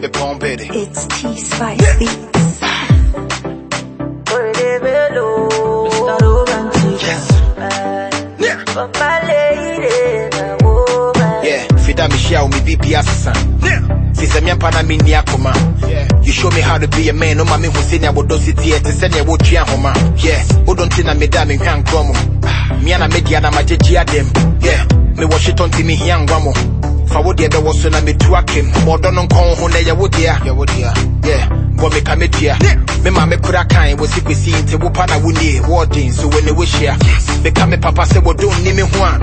to be pump it. It's T Spice Beats. Yeah. Yeah, fida share me bibi asesa. Yeah. Fisa me ampa na me ni akoma. Yeah. You show me how to be a man, no ma me hu se nya bodo city e te se nya wo tua homa. Yeah, wo don't na me da me hwan kromo. Ah. Me na me dia na ma jeji adem. Yeah, me wo shit on me hia ngwa mo. Fa wo de be wo so na me tu akem. Mo do no nkon ho na ye wo dia. Ye wo dia. Yeah. Bo me ka me tua. Me ma me kura kan wo si kwesi nti wo pa na wo nie. Wo din so we ne wo share. Me ka me papa se wo don ni me ho a.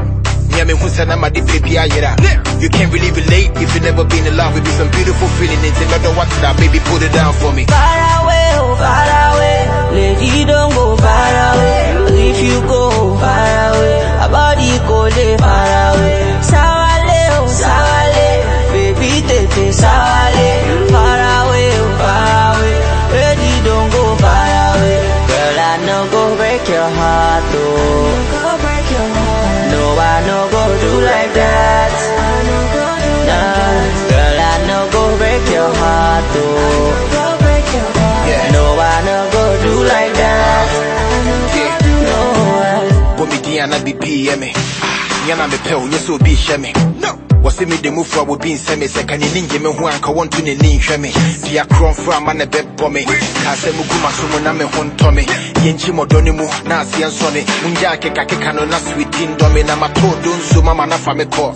Me me who said I'm a deep baby ayera. You can't really relate if you never been in love. It be some beautiful feeling. It's another what that baby put it down for me. Far away, oh far away, lady don't go far away. If you go far away, a body go lay far away. Your heart, oh. Go break your heart. No, I no go do like that. Nah, girl, I no go break your heart, oh. Go break your heart. Yeah. No, I no go do like that. Yeah. No, I. Wo me dia na bibi ye me. Pe o yeso bi hye me. No. Wɔse me de mu fra wo bi nsɛ me sɛ ka ne ninye me ho anka wɔnto ne me dua korɔmfo ama ne bɛbɔ me. Ka sɛ mugu ma so mu na me ho me. Yɛnkyi mmɔdɔ no mu na aseɛ nsɔ me. Mongya akekakeka no na sweeti ndɔ me. Na matɔɔ do nso mama na fa me kɔ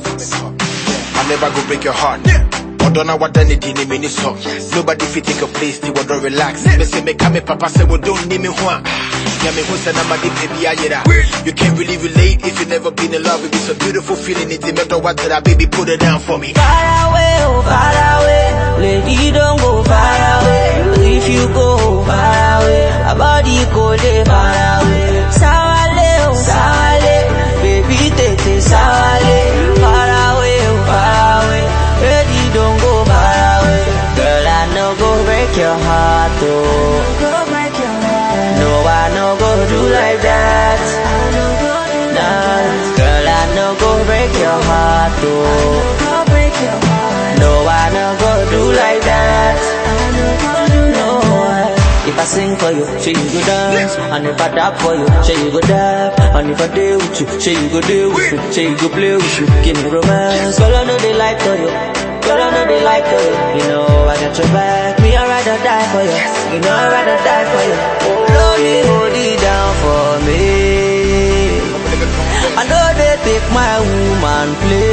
I'll never go break your heart. Odo na wada ne di ni me ni so. Nobody fit take your place, ti wodo relax. Me say me kame papa say we don't need me ho. Yeah, me who say na ma di baby ayera. You can't really relate if you never been in love. It be so beautiful feeling. It's matter what that baby put it down for me. Far away, oh far away, lady don't go far away. If you go far away, a body go lay far away. Go break your heart. No, I no go do like that. Nah, girl, I no go break your heart, heart. No, I no go do like that. If I sing for you, say you go dance, and if I dab for you, say you go dab, and if I deal with you, say you go deal with me, say you go play with me, give me romance. Girl, I know they like for you. Girl, I know they like for you. You know I got your back. You. You know I'd rather die for you. Love me, hold it down for me. I know they take my woman play.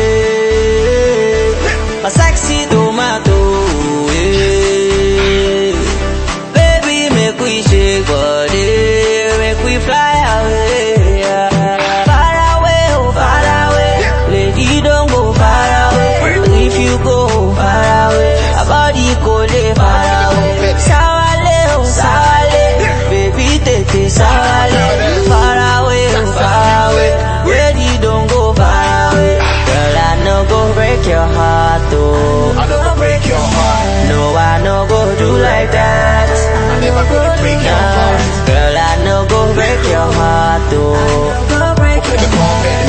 break your heart though.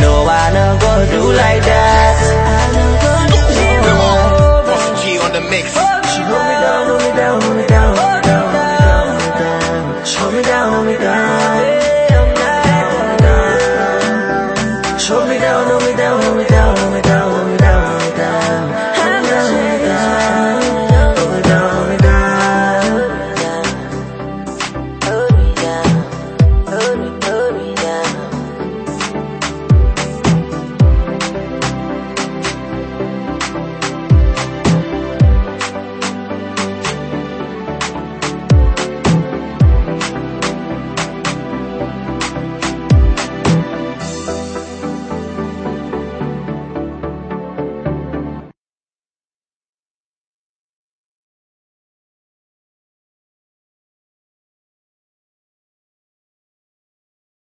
No, I not gonna do like that. Come G on the mix.